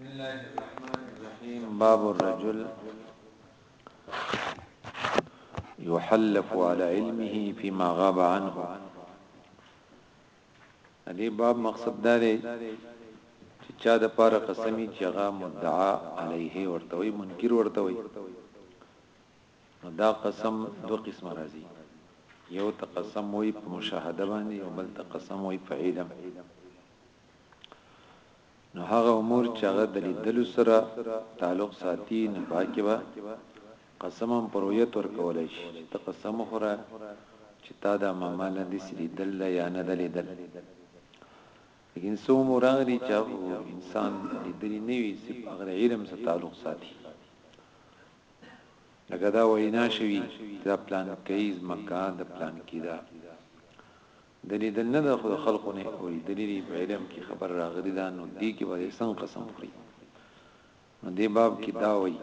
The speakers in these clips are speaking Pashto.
بسم الله الرحمن الرحيم باب الرجل يحلف على علمه فيما غاب عنه دې باب مقصد دا دی چې چا د پاره قسمی چې هغه مدعا علیه ورته وي منکر ورته وي دا قسم دو قسم راځي یو تقسم وي په مشاهده باندې او بل تقسم وي په علم نو هغه امور چې هغه د لیدلو سره تعلق ساتي نو په هغه کې به قسم هم په رؤیت ورکولای شي چې ته قسم وخوره چې تا دا ماما لاندې څه لیدل ده یا نه ده لیدل لیکن څو امور هغه دي چې انسان لیدلی نه وي صرف هغه علم سره تعلق ساتي لکه دا وینا شوي دا پلان کوي زمکا د پلان کې ده دلي دننه ده خو د خلقو نه يې اوري دلي دي په علم کي خبره راغلي ده نو دي کي به دي څنګه قسم خوري نو دي باب کي دا وايي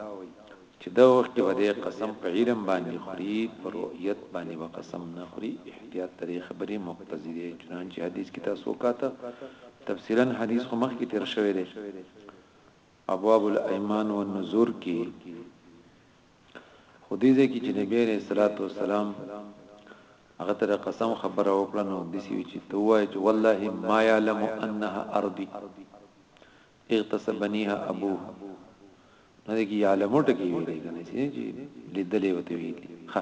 چي دغه وخت کي به دي قسم په علم باندي خوري په رؤيت باندي به قسم نه خوري احتياط تري خبري مقتضي دي چنانچه حديث کي تاسو وکاته تفصيلا حديث خو مخ کي تير شوي دي ابواب الايمان والنذور کي خو دې ځای کې چې نبي عليه الصلوة والسلام هغه ته د قسم خبره وکړه نو داسې وی چې ته وایې چې والله ما يعلم انها ارضي اغتصبنيها ابوها نه دې کې يعلم ټکی ویلې کنه چې لیدلې وته ویلې ها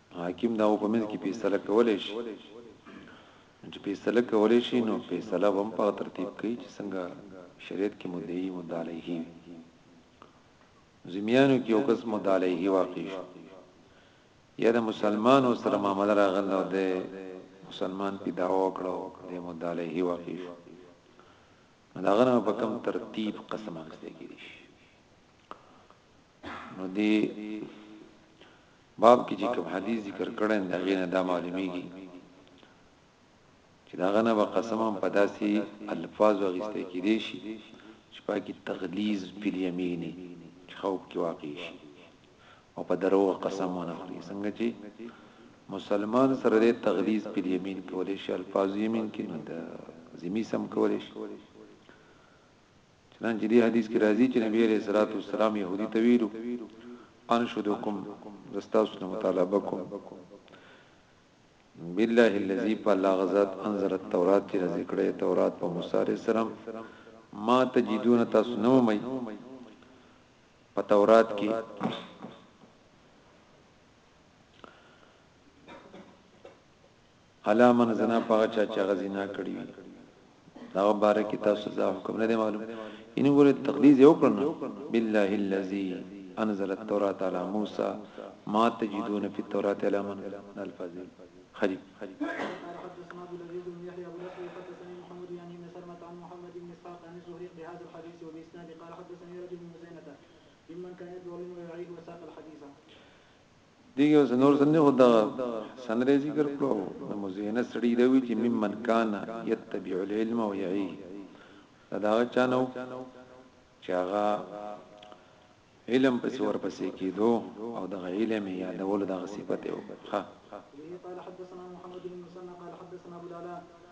حاکم دا په منځ کې فیصله کولای شي نو چې فیصله کولای شي نو فیصله هم په ترتیب کوي چې څنګه شریعت کې مدعی مدعلیه زمیانو کې یو قسم مدعلیه واقع شو یا د مسلمان او سره معاملې راغله او د مسلمان په داوا وکړو د مدعلیه واقع شو دا غنه په کم ترتیب قسم اخیستل کېږي نو دی باب کې چې کوم حدیث ذکر کړي دا غینه دا معلومیږي چې دا غنه به قسم په داسي الفاظ وغسته کې دي شي چې پاکي تغلیظ بل یمینی چې خوب کې واقع شي او په درو قسم ونه خوري څنګه چې مسلمان سره د تغلیظ بل یمین کولې شي الفاظ یمین کې نه ده زمي سم کولې شي چنانچه دې حديث کې راځي چې نبي عليه الصلاة والسلام يهودي ته ويلي وو، انشدکم، زه ستاسو نه مطالبه کوم، بالله الذي، په الله هغه ذات، انزل التوراة چې نازل کړی يې تورات په موسی عليه السلام، ما تجدون، تاسو نه مومئ په تورات کې، الا من زنا په هغه چا چې هغه زنا کړې وي د هغه باره کې تاسو دا حکم نه دی معلوم ان ګوره تقدیس یو کړن بالله الذی انزل التوراۃ علی موسی ما تجدون فی التوراۃ علی من الفاظ خری دې یو څه نور څه نه خو دغه حسن رې ذکر کړو د مزینه سړی دا وی چې ممن کان یتبع العلم او یعی دا دا چانو چې هغه علم پس ور پسې کېدو او د علم یادول د صفته وکړه قال حدثنا محمد بن مسنى قال حدثنا ابو العلاء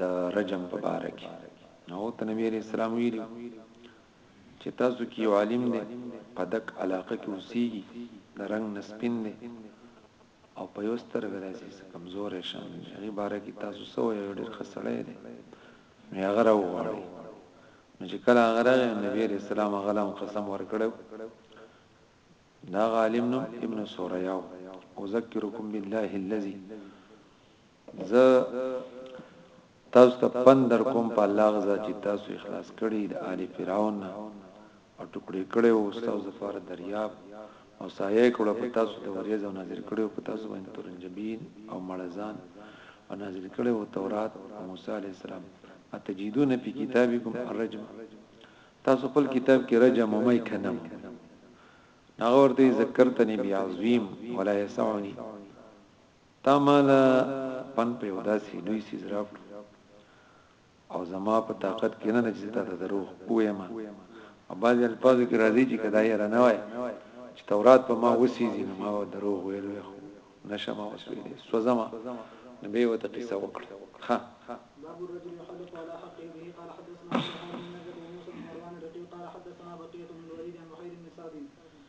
د رجم په باره کې نو ته نبی عليه السلام ویلي چې تاسو کې یو عالم دی په دک علاقه کې اوسېږي د رنگ نسپین دی او په یو سترګ راځي کمزور شان دی هغه باره کې تاسو سو یو ډېر خسړې دی نو هغه راوغړی نو چې کله هغه راغی نبی عليه السلام هغه لم قسم ورکړو دا عالم نو ابن سورياو اذكركم بالله الذي زه تاسو ته پند در کوم په الله غزا چې تاسو اخلاص کړی د آل فرعون نه او ټوکړې کړي او تاسو لپاره دریاب او سایه کړو په تاسو د وریځ او نازل کړو په تاسو باندې ترنجبین او مړزان او نازل کړي او تورات او موسی علی السلام اتجدون فی کتابکم الرجم تاسو خپل کتاب کې رجم او مې کنم هغه ورته ذکرتنی بیا عظیم ولا یسعنی تا ماله پند په یو داسې لوی څیز راکړو او زما په طاقت کې نه چې تا ته دروغ وایم او بعضی الفاظو کې راځي چې کدا یې رانه وای چې تورات په ما وسیږي نو ما دروغ ویل وې خو نشم اوس ویلې سوزما نبی وته قصه وکړه ها باب الرجل يحلف على حقه به قال حدثنا سبحان بن نجد وموسى بن مروان الرقي قال حدثنا بقية بن الوليد عن محير بن سعد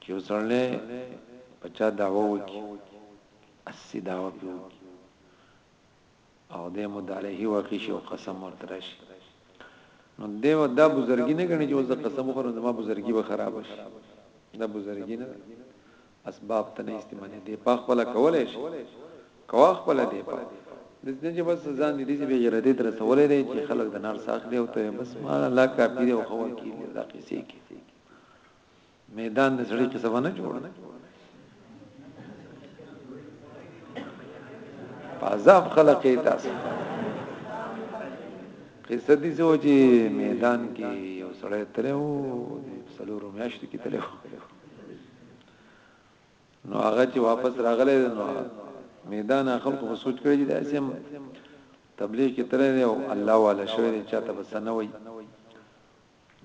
چې یو سړی په چا دعوه وکي اسی دعوه په وکي او د مدارهه واقع شي او قسم ورته راشي نو دیو دا بزرګی نه غني چې وز قسم خورم زما بزرګی به خراب شي دا بزرګی نه اسباب ته نه استعمالي دی په خپل کولای شي کوا خپل دی په د دې چې بس ځان دې دې به غیرت تر سوالې دی چې خلک د نار ساخ دی او ته بس ما الله کافي دی او خو کې دا قصې کې میدان د سړی قصه ونه جوړ عذاب خلقې تاسو قصه دي زو چې میدان کې یو سړی تلو سلورو میاشت کې تلو نو هغه چې واپس راغله نو میدان خلق په سوچ کړی چې داسم تبلیغ کې تللی او الله والا شوی چاته بسنوي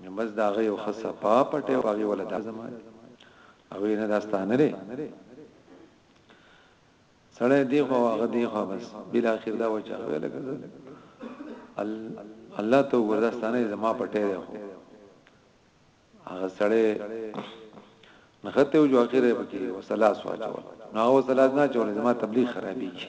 نو بس دا غي او خصه پا پټه او هغه ولا دا زما دي او نه داستانه لري سړی دی خو هغه دی خو بس بل اخر دا و چې هغه لګل الله ته ورداستانه زما پټه دی خو هغه سړی نخته جو اخره پکې وسلاس واچول نو وسلاس نه چول زما تبلیغ خرابېږي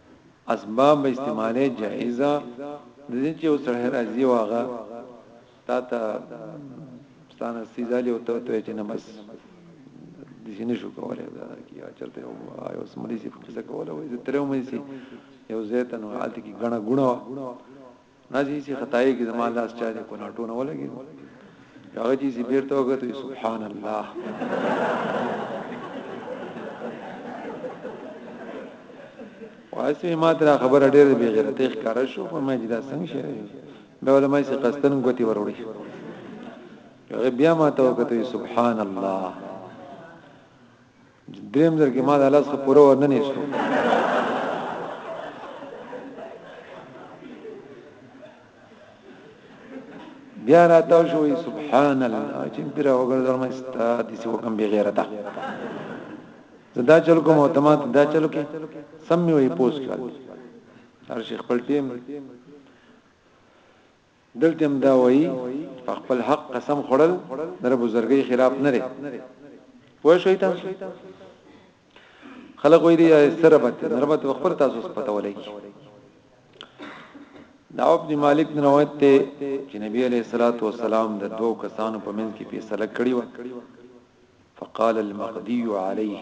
اسباب استعماله جائزه د دې چې وسره راځي واغه تا ته ستانه سیزالي او ته ته چې نه بس د دې نشو کولای دا کی چرته یو یو سمري سي څه کولای وي زه ترې مې سي یو زیتن حالت کې غنا غنا نازي چې خدای کې زما لاس چا دې کوناټو نه ولګي هغه چې زبیر ته وګورئ سبحان الله واسه ما تر خبر ډېر به غیرت ښکار شو په ما جدا څنګه شي به علماء سي قصدن غوتي وروړي بیا ما ته وګورئ سبحان الله دریم ځل کې ما د الله څخه پوره ورنه نه شو بیا را تاو شوې سبحان الله چې پر وګرځم ما استا د څه وکم به غیرته زدا چل کوم اعتماد دا چل کې سم وي پوس کړ هر شیخ خپل ټیم دلته هم دا وایي چې په خپل حق قسم خوړل در بزرګي خلاف نه لري پوه شئ تاسو خلک وایي دی سربت نربت خپل تاسو پته ولګي دا ابن مالک نه روایت ته چې نبی عليه الصلاه والسلام د دوو کسانو په منځ کې فیصله کړې و فقال المقدي عليه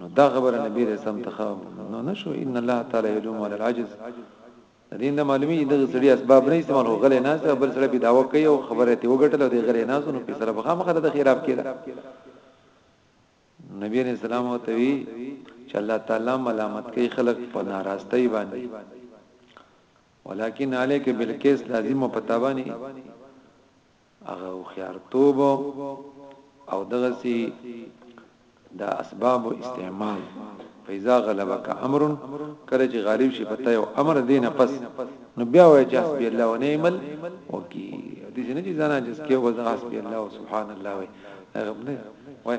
نو دا خبره نبی رسول الله ته خو نو نشو ان الله تعالی یلوم علی العجز دین نه معلومی دغه سړي اسباب نه استعمال او غلې نه سره بل سره به داوا کوي او خبره ته وګټل او د غلې نه سونو په سره بخا مخه د خلاف کړه نبی علیہ السلام او توی چې الله تعالی ملامت کوي خلق په ناراستۍ باندې ولکن علیک بالکیس لازم او پتاوانی هغه هوښیارتوب او دغسی د اسباب استعمال فیضا غلبک امر کله چې غالب شي پته یو امر دینه پس نو بیا وای چې حسبی الله و نعم وکي دې نه چې زنه جس کې وځه حسبی الله سبحان الله وای هغه نه وای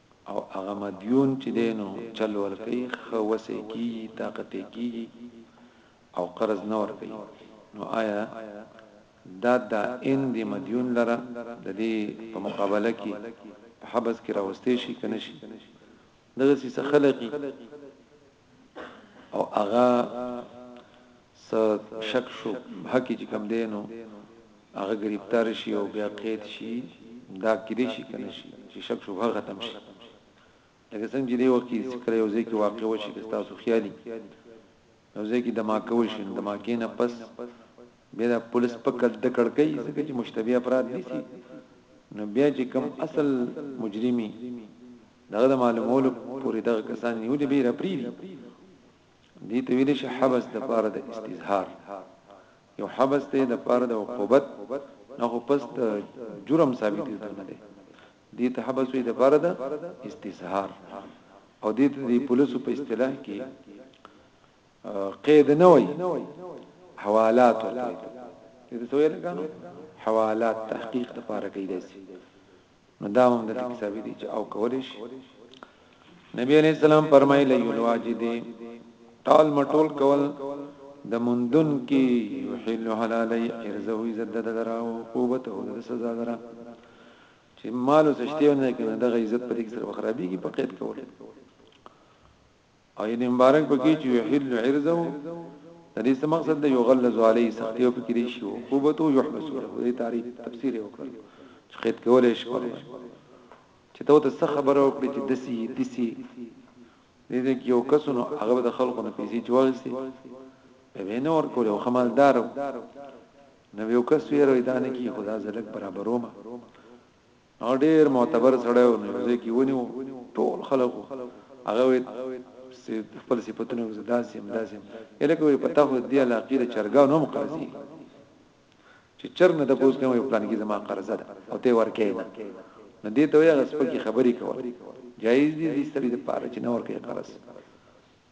او هغه مدیون چې دی نو چل ورکوي ښه وسه یې کېږي طاقت یې کېږي او قرض نه ورکوي نو آیا دا دائن دی مدیون لره د دې په مقابله کې په حبس کې راوستې شي کنه شي دغه څه خلقي او هغه شک شو حقی چې کم دینو هغه گرفتار شي او بیا قید شي دا کړي شي کنه شي چې شک شو هغه ختم شي لکه څنګه چې دی وخت کې ذکر یو ځای کې واقع وشي که تاسو خیالي یو ځای کې دماکه وشي دماکه نه پس بیا د پولیس په کډ د کړکۍ ځکه چې مشتبه افراد نيسي نو بیا چې کم اصل مجرمي دغه د معلومولو پورې دغه کسان نیولي بې راپریدي دي ته ویل شي حبس د پاره د استظهار یو حبس ته د پاره د عقوبت نه خو پس د جرم ثابت دي نه دي دي ته حبس وي د پاره د استظهار او دي ته د پولیسو په اصطلاح کې قید نه وي حوالات ورته دي ته ویل کانو حوالات تحقیق د پاره کوي داسي نو دا هم د ټیک ثابت دي چې او کول شي نبی علیہ السلام فرمایلی الواجد ټال مټول کول د مندون کې یحل حلالي ارزو عزت د دراو قوت او د سزا درا چې مال او سشتي نه کنه د عزت په دې سره خرابيږي په قید کول او یې مبارک پکې چې یحل عرضه د دې څه مقصد دی یو غلظ علی سختیو پکې لري شي او قوبته یحبس له دې تعریف تفسیر وکړ چې قید کولې شي چې ته ته څه خبره وکړي چې دسی دسی دې دې یو کسونو هغه د خلکو نه پیسې جوړسي به وینه ور کول او خمالدار نو یو کس ویره دانه کې خدا زلک برابرومه هغه ډیر معتبر سړی و نو یو ځای کې ونیو ټول خلکو هغه وي خپل صفاتونه وي داسې هم داسې الکه وي پتا خو دې علاقې د چرګانو هم قرضې چې چرګ نه تاسو کوم یو پلان کې زما قرضه ده او ته ورکې نه نه دې ته یې غس پکې خبرې کول جایز دي دې ستړي د پاره چې نه ورکې قرض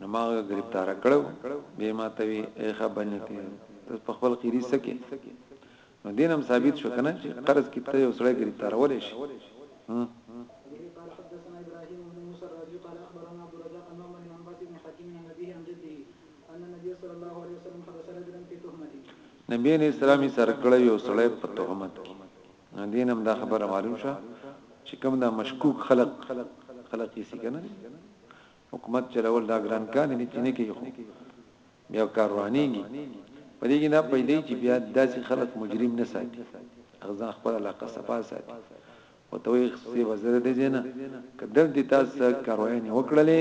نو ما هغه گرفتار کړو به ما ته وی ای خبرنه کې ته په خپل قیری سکه نو دین هم ثابت شو کنه چې قرض کې ته یو سړی گرفتار ولې شي قال حدثنا ابراهيم بن موسى الرازي قال اخبرنا عبد الرزاق عن معمر عن قاسم بن حكيم عن ابيه عن جده ان النبي صلى الله عليه وسلم حبس رجلا في تهمه نبی علیہ السلام سره کړه یو سړی په تهمت کې نو دین هم دا خبره معلوم شوه چې کوم دا مشکوک خلق خلق یې سګنه حکومت چلول دا ګران کار دی چې نه کوي خو بیا کار روانيږي په دې کې نه پیدا چې بیا داسې خلک مجرم نه ساتي هغه ځان خپل علاقه صفا ساتي او توي سی وزر دې زینا کدل دې تاسو کاروای نه وکړلې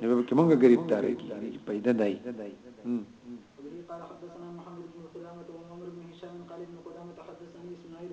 نو به کې مونږه گرفتار کی پیدا دای قال حدثنا محمد بن سلامة وعمر بن هشام قال ابن قدامة حدثني اسماعيل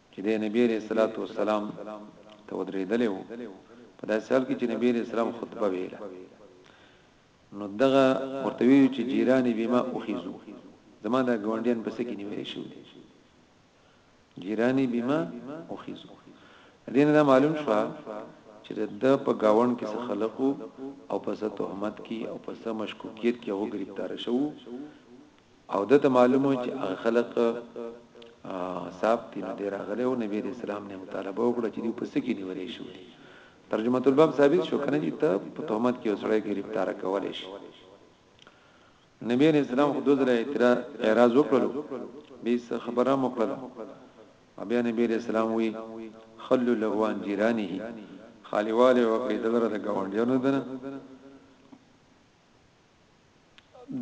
چې دی نبي عليه الصلوة والسلام ته ودرېدلی وو، په داسې حال کې چې نبي عليه السلام خطبه ويله، نو دغه ورته ويلي چې جيراني بما اخذو، زما دا ګاونډيان په څه کې نيول شوي دي؟ جيراني بما اخذو، د دې نه دا معلوم شو چې د ده په ګاونډ کې څه خلقو او په څه تهمت کې او په څه مشکوکيت کې هغه ګرفتار شوو، او ده ته معلوم وو چې هغه خلق صاف دي نو دی راغلی او نبی رسول الله نه مطالبه وکړه چې دی په سکی نیولې شو دي ترجمه الباب ثابت شو کنه چې ته په تهمت کې وسړی گرفتار کولې شي نبی علیہ السلام خود زره اعتراض اعتراض وکړو به څه خبره مکړه بیا نبی علیہ السلام وی خلو له وان جیرانه خالیواله وکړي دغه د گاونډیانو دنه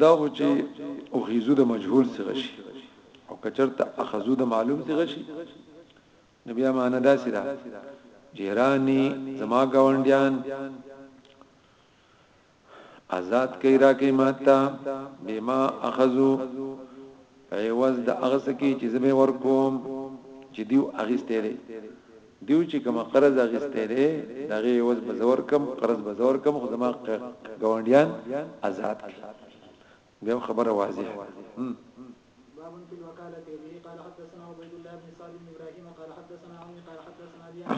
دا خو چې او خيزو د مجهول صيغه شي او کچرته اخذو د معلوم صيغه شي نبي امانه دا سره جهراني زما گاونډيان آزاد کئ را کئ ماتا بما اخذو عوض د هغه څه کې چې زه به ورکوم چې دیو اغیسته دی دیو چې کوم قرض اغیسته دی دغه عوض به زور کم قرض به زور کم خو زما ګاونډیان آزاد کړي به خبره واضح باب في الوكالة به قال حدثنا عبيد الله بن سعد بن إبراهيم قال حدثنا عمي قال حدثنا أبي عن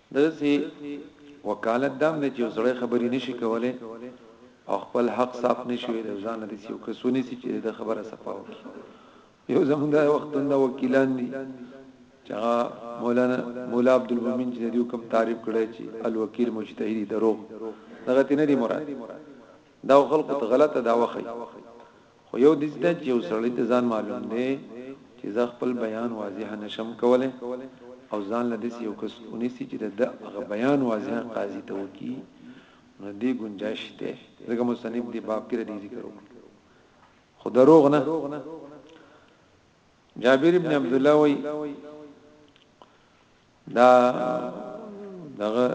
دداسې وکالت دام دی چې یو سړی خبرې نشي کولی او خپل حق صاف نشي ویلی او ځان له داسې یو کس ونیسي چې د ده خبره صفا وکړي. یو زموږ دا وختونه دا وکیلان دي چې هغه مولانا مولا عبدالمومن چې د دې حکم تعریف کړی چې الوکیل مجتهدي دروغ دغه تی نه دی مراد دا خلکو ته غلطه دعوه ښيي خو یو دیځ ده چې یو سړی ته ځان معلوم دی چې زه خپل بیان واضح نه شم کولی او ځان له داسې یو کس ونیسي چې د هغه بیان واضح قاضي ته وکړي نو دې گنجائش شته ځکه مصنف دې باب کې ردی ذکر وکړ خو دروغ نه جابر ابن عبد الله وی دا دغه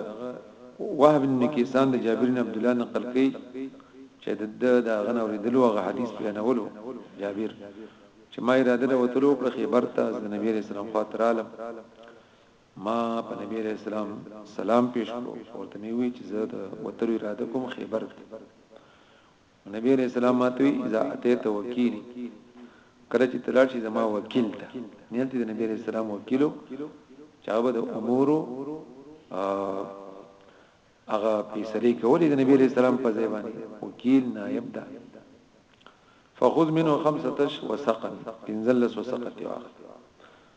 وهب بن کیسان د جابر بن عبد الله نقل کوي چې د دا غنه اوریدلو هغه حدیث بیانولو جابر چې ما اراده د وتلو کړ خیبر ته د نبی رسول الله خاطرالم ما په نبی رسول الله سلام پیش کړو ورته مې وی چې زه د وتلو اراده کوم خیبر ته نبی علیه السلام ماته وی اذا اتیت وکیلی کله چې تلاړ شي زما وکیل ته نیل ته د نبی علیه السلام وکیلو چاغه د امور هغه پیسری کولی د نبی علیه السلام په ځای باندې وکیل نائب ده فخذ منه خمسه وسقا انزلس وسقت واخذ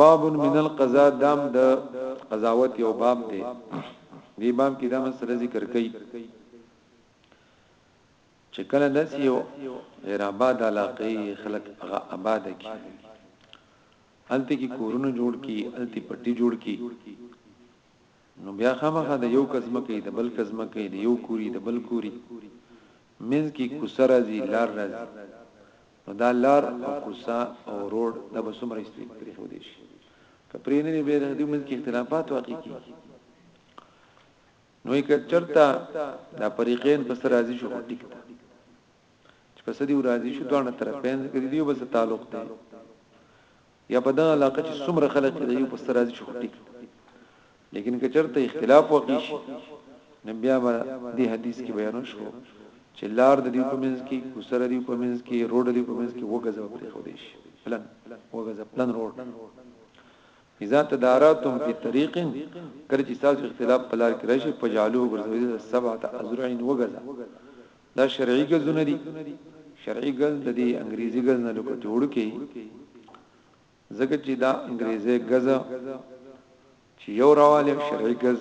باب من القضاء دام د قضاوت یو باب دی دی باب کې دا مسله ذکر کړي چې کله داس یو غیر آباد علاقې خلک هغه آباد کی الته کې کورونه جوړ کی الته پټي جوړ کی نو بیا خامخا د یو کزمه کې د بل کزمه کې د یو کوری د بل کوری منځ کې کوسر راځي لار راځي نو دا لار او کوڅه او روډ دا به څومره استری پرېښودې شي که پرې نه به د دې منځ کې اختلافات واقع کیږي نو یې کچرتا دا فریقین په سر راضي شو ټیک ده چې په سدي راضي شو دوه طرفین کې دیو بس تعلق دی یا په دغه علاقه چې څومره خلک یې د یو پسته راضي شي خو ټیک لیکن که چرته اختلاف واقع شي نو بیا به دې حدیث کې بیان شو چې لار د دې کومنس کې کوسره دې کومنس کې روډ دې کومنس کې وګزو پرې خو دې شي پلان وګزو پلان روډ اذا تدارتم فی طریق کله چې تاسو اختلاف پلار کې راشي پجالو ګرځوي سبعه ازرع وګزا دا شرعي ګزونه دي شرعي ګز د دې انګريزي ګز نه لکه جوړ کې زکه چې دا انګريزي ګز چې یو راواله شرعي ګز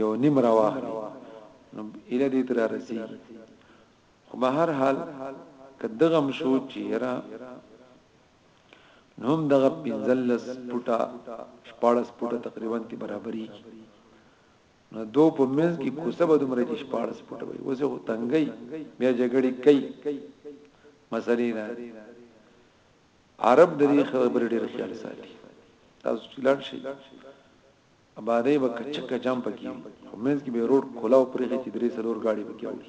یو نیم راواله نو اله دې تر رسی خو به هر حال کدغه مشو چې را نو هم دغه پنځلس پټا شپارس پټا تقریبا تی برابرۍ نو دو په منځ کې کوسه به دومره چې 14 فوټه وي اوس یو تنګي بیا جګړې کوي مسلې نه عرب د دې خبرې ډېر خیال ساتي تاسو چلان شي آبادې وکړه چکه جام پکې خو منځ کې به روډ کولاو پرې چې درې سلور گاډي پکې وړي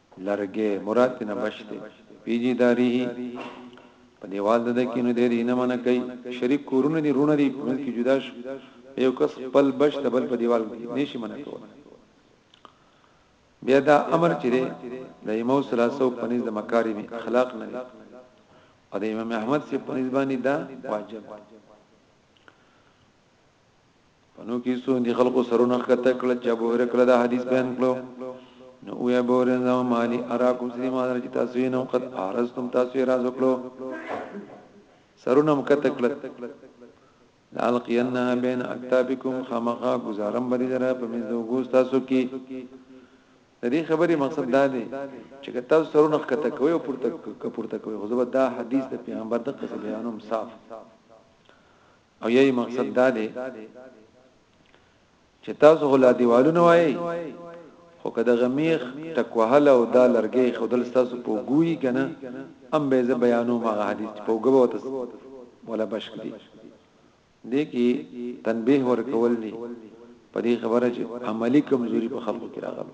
لرګی مراد تینا بش دی پی جی داریه په دیوال دده کې نو دیر نه منه کوي شریک کورونه دي رونه دي په کې جدا شو یو کس خپل بش د بل په دیوال نشي منه کوي بیا دا امر چې دی د امام سلاسو په نس د مکارم اخلاق نه دی او د امام احمد سي په نس باندې دا واجب پنو کې سو دي خلکو سرونه خطه کړ چې ابو هرره کړه دا حدیث بیان کړو نو او ابو هرره نو مالی اراکم سری ما چې تاسو نو قد ارستم تاسو راز وکړو سرونه مکته کړ لالقینا بین اکتابکم خامخا گزارم بری درا په منځو ګوس تاسو کې د دې خبرې مقصد دا دی چې تاسو سرونه خطه کوي او پورته کپورته کوي خو زبر دا حدیث د پیغمبر د قصه بیانوم صاف او یی مقصد دا دی چې تاسو هلا دیوالونه وای خو کده غمیخ ټکوهل او دا لرګي خودل تاسو په ګوي کنه ام به ز بیانو ما حدیث په ګبو تس ولا بشک دی دې کې تنبيه ور کول دي په دې خبره چې عملی کمزوري په خلکو کې راغله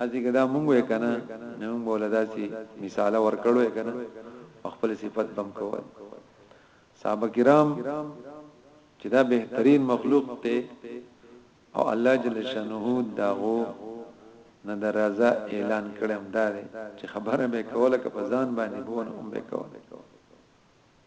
اسی که دا مونږ وې کنه نه مونږ بوله داسي مثال ورکړو کنه خپل صفت بم کول صحابه کرام چې دا بهترین مخلوق ته او الله جل شانه داغو نه درازه اعلان کړم دا چې خبره به کوله که په ځان باندې بونه هم به کوله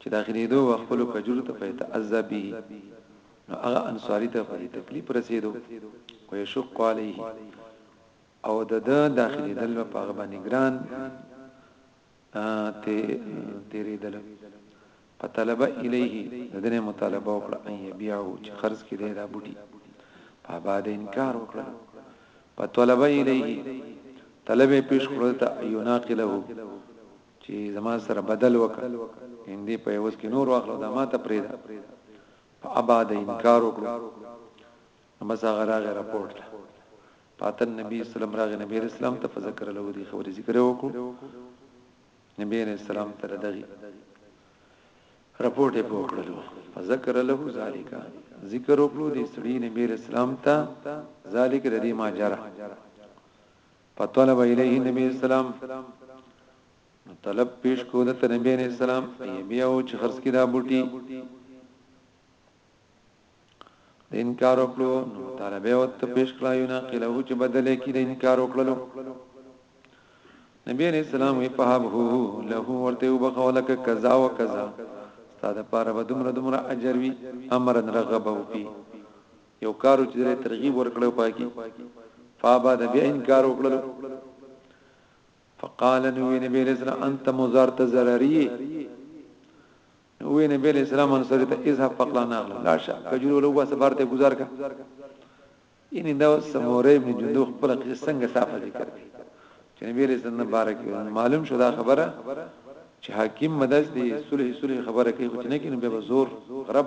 چې داخلېدو وه خپلو کجورو ته فيتأذا به نو هغه انصاري ته په دې تکلیف رسېدو ويشق عليه او د ده داخلېدل به په هغه باندې ګران ته تیرېدل فطلب الیه د دې مطالبه وکړه ان یبيعه چې خرج کړي دا بوټي په بعد انکار وکړ فطلب الیه طلب پیش کړو ته یو ناقله چی زما سره بدل وکړه هندی په عوض کې نور واخلو دا ماته پریدا په اباد انکار وکړو بس هغه راغی راپورټ ته پاتن نبی اسلام راغی نبی اسلام ته فذكر له دې خبرې ذکر وکړو نبی اسلام تر دغه رپورټ یې پوکړلو فذكر له ذالک ذکر وکړو دې سړي نبی اسلام ته ذالک ردی ما جرا فطلب الیه النبی السلام نو طلب پیش کو د نبی علیہ السلام ایبیا او چې خرڅ کی دا بوټي د انکار وکړو نو طالب یې وت پیش کړا یو نه قلو چې بدلې کې د انکار وکړلو نبی علیہ السلام وی په هب هو له ورته وبخولک کذا و کذا ستاده پاره به دومره دومره اجر وی امرن رغبه وکي یو کار و چې دله ترغیب ورکړی و پاکی فابا د بیا انکار وکړلو فقال نبی نبی علیہ السلام انت مزار تزرری نبی نبی علیہ السلام انصر ته اذهب فقلا ناغلا لا شا کجور ولو با سفر ته گزار کا یعنی دا سموره ابن جندو خپل قصه څنګه صافه ذکر کړي چې نبی علیہ السلام مبارک معلوم شو دا خبره چې حاکم مدد دی صلح صلح خبره کوي چې نه کینو به زور غرب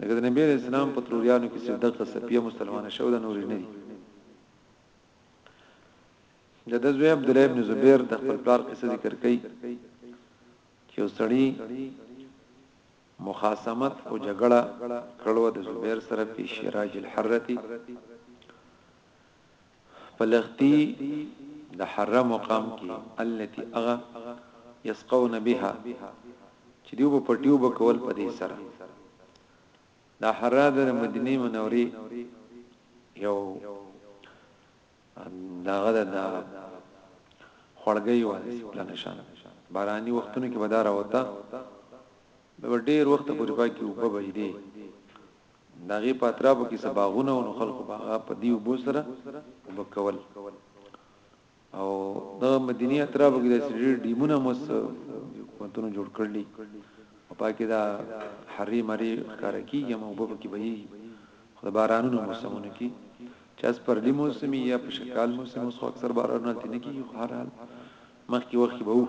لکه د نبی علیه السلام په تروریانو کې چې دغه صفیه مسلمانه شوې ده نورې نه دي. د ده زوی عبدالله ابن زبیر د خپل پلار قصه ذکر کوي چې یو سړی مخاصمت او جګړه کړو د زبیر سره په شراج الحرتی په لښتي د حره مقام کې التي هغه يسقون بها چې دوی به پټي اوبه کول په دې سره دا حره د مدینه منورې یو داغه د خړګي وانه پلان نشان باراني وختونو کې بدار وتا د ډېر وخت پورې پاکي او په بجدي د هغې په اطرافو کې څه باغونه وو نو خلکو به هغه په دې اوبو سره اوبه کول او د مدینه اطرافو کې د سړي ډیمونه مو کوتونو جوړ کړل او پاکه دا حری مری کار کیږي مو په کې وي خو بارانونو موسمونه کې چې اس پر دې موسمي یا په شکال موسم اوس اکثر بارانونه تنه کیږي خو هر حال مخکې وخت به وو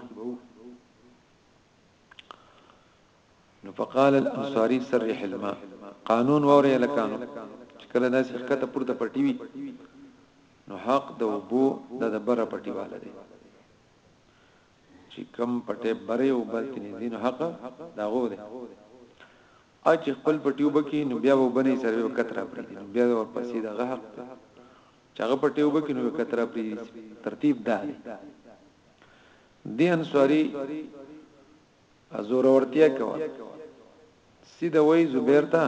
نو فقال الانصاري سرح الماء قانون وره لکانو چې کله داسې خکته پورته پټي وي نو حق د وبو د بره پټي والا دی چې کم پټه بره او بل تنې دین حق دا غو دی ا چې خپل پټیو بکی نو بیا وبني سره وکټ را پړي نو بیا ور پسې د غه حق چاغه پټیو بکی نو وکټ را پړي ترتیب دا دی دی انصاری زورورتیا کوه سید وای زبیر ته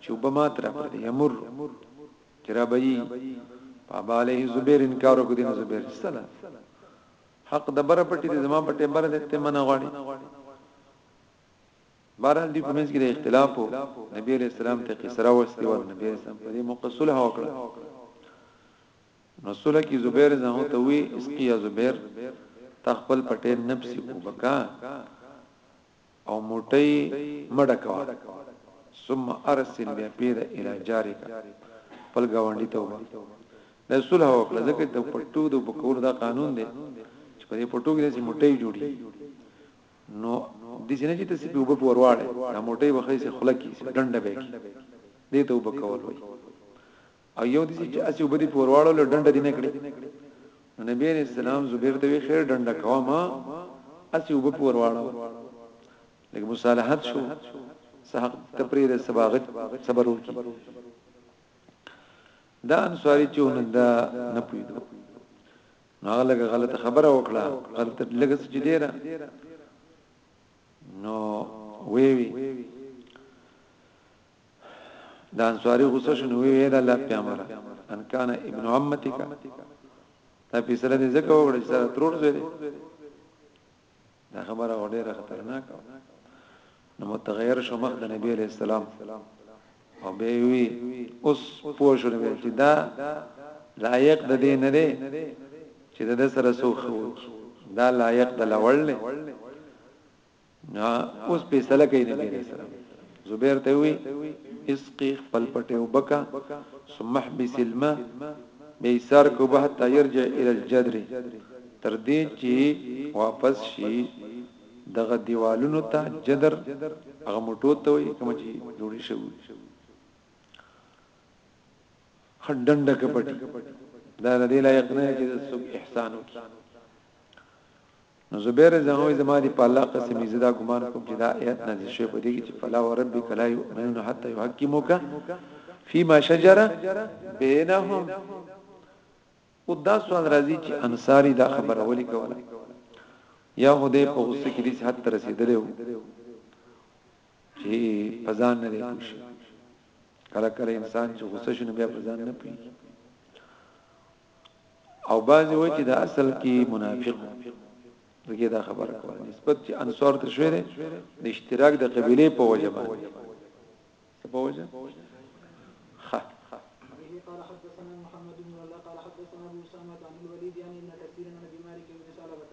چوب مات را پر دی امر جرابی بابا علیه زبیر انکار وکړ دین زبیر سره حق د بره پټی دی زما پټی بره دی ته منه غواړي بهرحال دی په منځ کې د اختلاف وو نبی علیہ السلام ته قصرا وستي ور نبی سم په دې موقع صلح وکړه نو سوله کی زبیر زهو ته وی اسقیا زبیر تا خپل پټی نه پسی اوبه کا او موټی مه ډکوه ثم ارسل بیا پیره الی جارک خپل ګاونډی ته اوبه د سوله وکړه ځکه د پټو د بکول دا قانون دی چې په دې پټو کې داسې موټی جوړی نو د سینې چې تاسو په وبپ ورواړې دا موټي وخی سي خلک سي ډنډه به کی دې ته وبکول وي او یو دې چې اسی وبدي په ورواړو له ډنډه دینه کړی نو نبی عليه السلام زبیر ته وی خیر ډنډه کوا ما اسی وب په ورواړو لکه مصالحت شو صحق تپریر سباغت صبر وکي دا انصاری چې نن دا نه پویدو نو هغه لګه غلطه خبره وکړه غلطه لګه چې ډیره نو وی وی د انصاری غصه شنو وی ویل الله پیغمبر ان کان ابن عمتک دا فیصله دې زکه وګړي چې سره ترور زوی دا خبره وړه خطرناک نو متغیر شو مخ د نبی علی السلام او به وی اوس پوه شو نبی چې دا لایق د دې نه دی چې د سره سوخ دا لایق د لوړ نه نه اوس فیصله کوي نبی عليه السلام زبیر ته وی اسقي خپل پټه وبکا سمح بسلمه بیسار کو به تا يرجع الى الجدر تر دې چې واپس شي دغه دیوالونو ته جدر هغه موټو ته وي کوم چې جوړی شو خډنډ کپټي دا دې لایق نه چې څوک احسان وکړي نو زبیر رضی الله عنه زما دی په الله قسم یې زدا ګمان کوم چې دا آیت نازل شوی په دې کې چې فلا وربک لا یؤمنون حتى يحكموك فيما شجر بينهم او دا سوال راځي چې انصاری دا خبره ولي کوله یا هدی په غصه کې دې حد تر رسیدلې و چې پزان نه پوښ کله کله انسان چې غصه شنو بیا پزان نه پوي او بعضی وای چې دا اصل کې منافق دغه دا خبره کوي نسبت چې انصار ته شوی دی د اشتراک د قبيله په وجه باندې څه په وجه خه قال حدثنا محمد بن الله قال حدثنا ابو اسامه عن الوليد يعني ابن كثير عن ابي مالك بن سلمة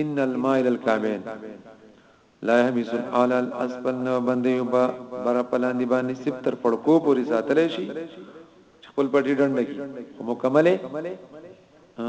ان الماء الى الكعبين لا يحبس الاعلى الاسفل نو بندي وبا بر پلاندي باندې سب تر پړکو پورې ساتل شي خپل پټي ډنډ کی او مکمله ها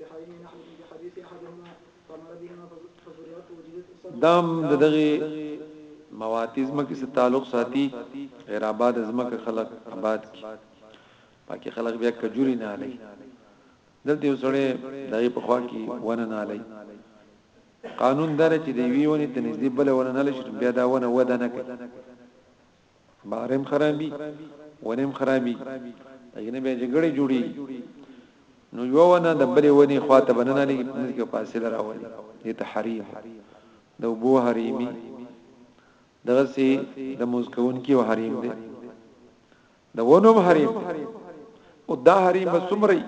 بحيني نحوه بحديث احدهما فامر بهما فزرعت وجدت سبب دام دغه مواتی زمکه سره تعلق ساتي غیر آباد زمکه خلق آباد کی پاکي خلق بیا کجوري نه علي دلته یو سړی دغه په خوا کې ونه نه علي قانون دره چې دی ویونی ته نږدې بل ونه نه لشي بیا دا ونه ودا نه کوي بارم خرابي ونیم خرابي اګنه به جګړه جوړي نو یو ونه د بلې ونی خواته بننه لګي موږ کې فاصله راولي دې ته حریم د وبو حریمی دغه سي د مزکون کې حریم دی د ونوم حریم او دا حریم سمري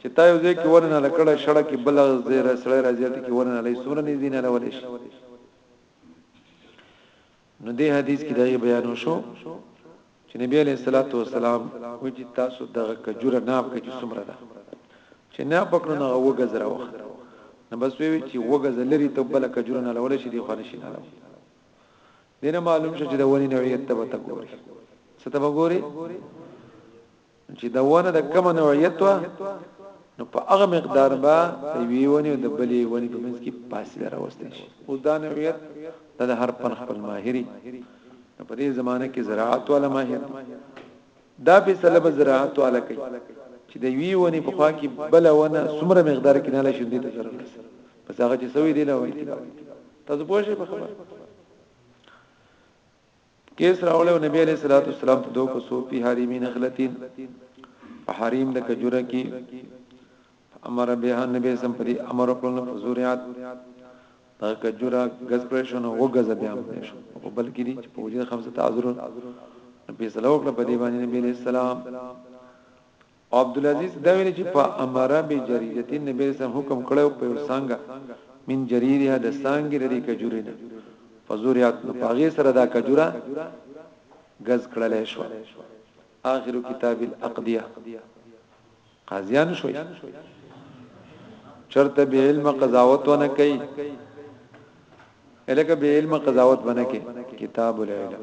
چې تا یو ځای کې ورنه لکړه شړه کې بل زیره سړی راځي ته کې ورنه لې سمره نه دینه لولې شي نو دې حدیث کې دا یې بیان وشو چې نبی علیہ الصلوۃ والسلام وی چې تاسو دغه کجوره ناب کې چې څومره ده چې نه پکړو نه وګزره وخت نو بس وی چې وګز لري ته بل کجوره نه لول شي دی خو نشي نه لول دینه معلوم شو چې د ونی نوعیت ته وته ګوري ستبه ګوري چې دا ونه د کوم نوعیت وا نو په هغه مقدار به وی ونی د بلې ونی په منځ کې فاصله راوستل شي او دا نوعیت د هر پن خپل ماهری په دې زمانه کې زراعت ولا ماهر دا په سلب زراعت ولا کوي چې د وی ونی په خوا کې بل ونه سمره مقدار کې نه لشي دې ته ضرر رسي پس هغه چې سوي دی له وایي تاسو پوه شئ په خبره کیس راوړل او نبی علیہ الصلوۃ والسلام ته دوه کسو په حریمین غلطین په حریم د کجوره کې امر به نبی سم په امر کړو نو فزوریات دا کجوره غز پر شنو و غز بیا شو او بلکې دي په وجه خمسه تعذر نبی صلی الله علیه وسلم په دی باندې نبی علیہ السلام عبدالعزیز دا ویلي چې فا امر بی جریدتین نبی علیه السلام حکم کړی وو په یو څانګه من جریدها د څانګې د دې کجورې نه فزوریات نو پاغه سره دا کجوره غز کړلې شو اخر کتاب الاقدیه قاضیان شوي چرته به علم قضاوت ونه کوي الکه به علم قضاوت ونه کوي کتاب العلم